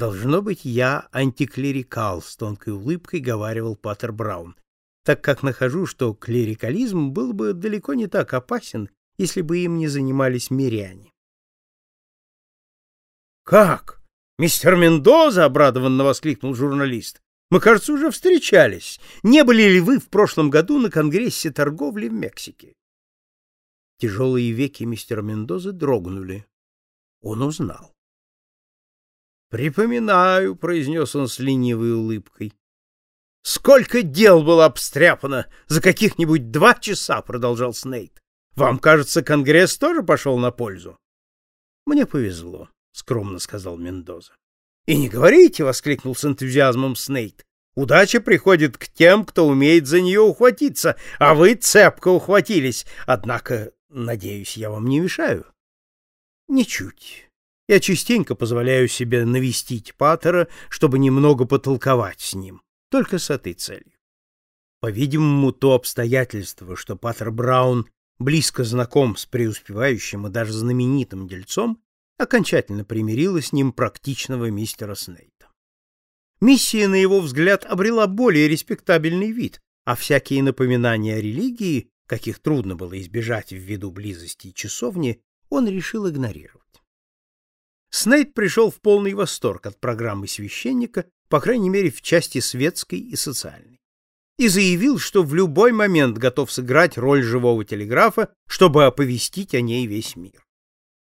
Должно быть, я антиклерикал, с тонкой улыбкой говаривал Паттер Браун, так как нахожу, что клерикализм был бы далеко не так опасен, если бы им не занимались миряне. Как? Мистер Мендоза обрадованно воскликнул журналист. Мы, кажется, уже встречались. Не были ли вы в прошлом году на конгрессе торговли в Мексике? Тяжелые веки мистера Мендозы дрогнули. Он узнал. «Припоминаю», — произнес он с ленивой улыбкой. «Сколько дел было обстряпано за каких-нибудь два часа», — продолжал Снейт. «Вам, кажется, Конгресс тоже пошел на пользу?» «Мне повезло», — скромно сказал Мендоза. «И не говорите», — воскликнул с энтузиазмом Снейт. «Удача приходит к тем, кто умеет за нее ухватиться, а вы цепко ухватились. Однако, надеюсь, я вам не мешаю?» «Ничуть. Я частенько позволяю себе навестить Паттера, чтобы немного потолковать с ним, только с этой целью. По-видимому, то обстоятельство, что Паттер Браун близко знаком с преуспевающим и даже знаменитым дельцом, окончательно примирило с ним практичного мистера Снейта. Миссия, на его взгляд, обрела более респектабельный вид, а всякие напоминания о религии, каких трудно было избежать ввиду близости часовни, он решил игнорировать. Снейд пришел в полный восторг от программы священника, по крайней мере, в части светской и социальной, и заявил, что в любой момент готов сыграть роль живого телеграфа, чтобы оповестить о ней весь мир.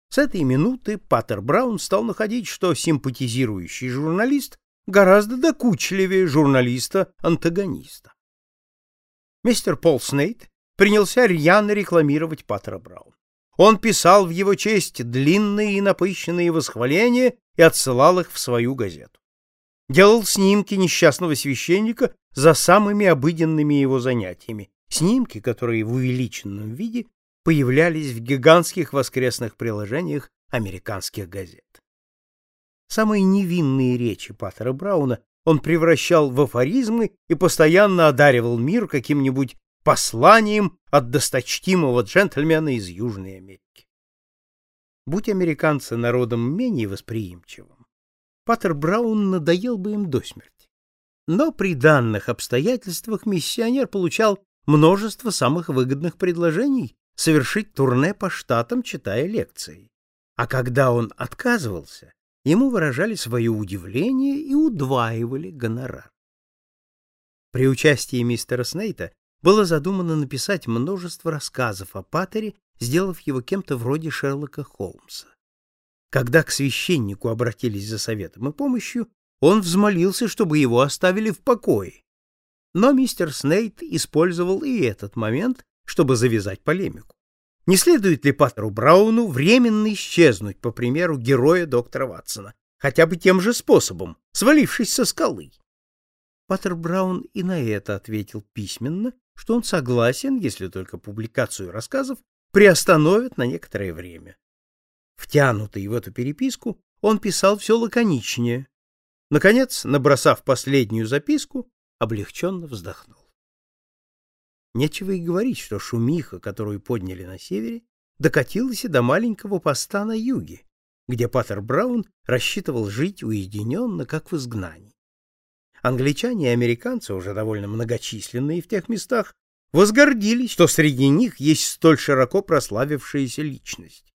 С этой минуты Паттер Браун стал находить, что симпатизирующий журналист гораздо докучливее журналиста-антагониста. Мистер Пол Снейд принялся рьяно рекламировать Паттера Брауна. Он писал в его честь длинные и напыщенные восхваления и отсылал их в свою газету. Делал снимки несчастного священника за самыми обыденными его занятиями, снимки, которые в увеличенном виде появлялись в гигантских воскресных приложениях американских газет. Самые невинные речи Паттера Брауна он превращал в афоризмы и постоянно одаривал мир каким-нибудь посланием от досточтимого джентльмена из Южной Америки. Будь американцы народом менее восприимчивым, Паттер Браун надоел бы им до смерти. Но при данных обстоятельствах миссионер получал множество самых выгодных предложений совершить турне по штатам, читая лекции. А когда он отказывался, ему выражали свое удивление и удваивали гонорар. При участии мистера Снейта было задумано написать множество рассказов о Паттере, сделав его кем-то вроде Шерлока Холмса. Когда к священнику обратились за советом и помощью, он взмолился, чтобы его оставили в покое. Но мистер Снейт использовал и этот момент, чтобы завязать полемику. Не следует ли Паттеру Брауну временно исчезнуть, по примеру героя доктора Ватсона, хотя бы тем же способом, свалившись со скалы? Паттер Браун и на это ответил письменно что он согласен, если только публикацию рассказов приостановят на некоторое время. Втянутый в эту переписку, он писал все лаконичнее. Наконец, набросав последнюю записку, облегченно вздохнул. Нечего и говорить, что шумиха, которую подняли на севере, докатилась и до маленького поста на юге, где Паттер Браун рассчитывал жить уединенно, как в изгнании. Англичане и американцы, уже довольно многочисленные в тех местах, возгордились, что среди них есть столь широко прославившаяся личность.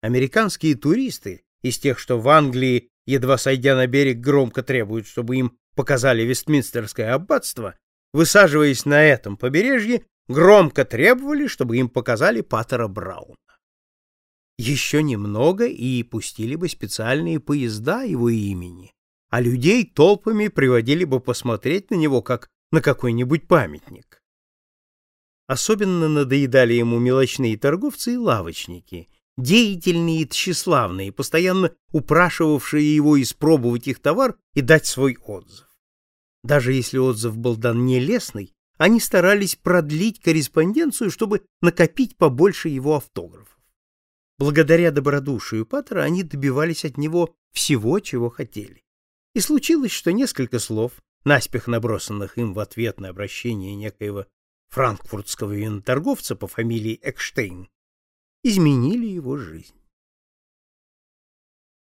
Американские туристы, из тех, что в Англии, едва сойдя на берег, громко требуют, чтобы им показали Вестминстерское аббатство, высаживаясь на этом побережье, громко требовали, чтобы им показали Паттера Брауна. Еще немного и пустили бы специальные поезда его имени, а людей толпами приводили бы посмотреть на него, как на какой-нибудь памятник. Особенно надоедали ему мелочные торговцы и лавочники, деятельные и тщеславные, постоянно упрашивавшие его испробовать их товар и дать свой отзыв. Даже если отзыв был дан нелестный, они старались продлить корреспонденцию, чтобы накопить побольше его автографов. Благодаря добродушию Паттера они добивались от него всего, чего хотели. И случилось, что несколько слов, наспех набросанных им в ответ на обращение некоего франкфуртского виноторговца по фамилии Экштейн, изменили его жизнь.